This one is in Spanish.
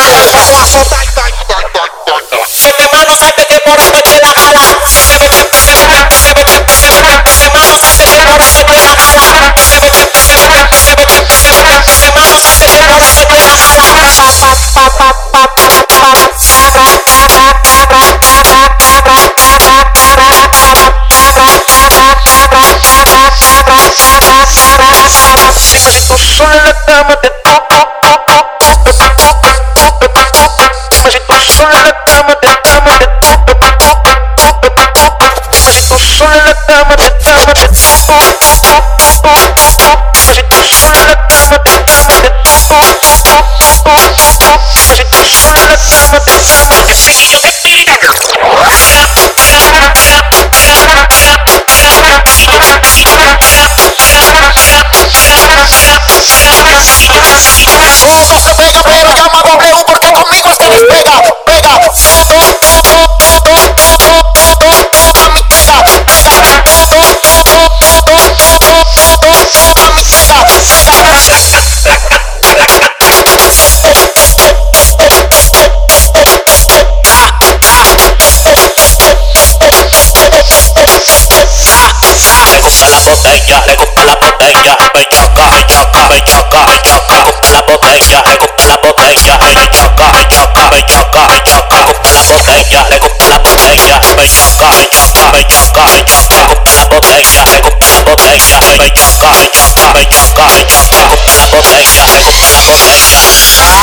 fazer oh, oh. Botella, le gusta la botella, me choca, me choca, me choca, me choca, le gusta la botella, le gusta la botella, me choca, me choca, me choca, me choca, le gusta la botella, le gusta la botella, me choca, me choca, me choca, me choca, le gusta la botella, le gusta la botella, me choca, me choca, me choca, me choca, le gusta la botella, le gusta la botella.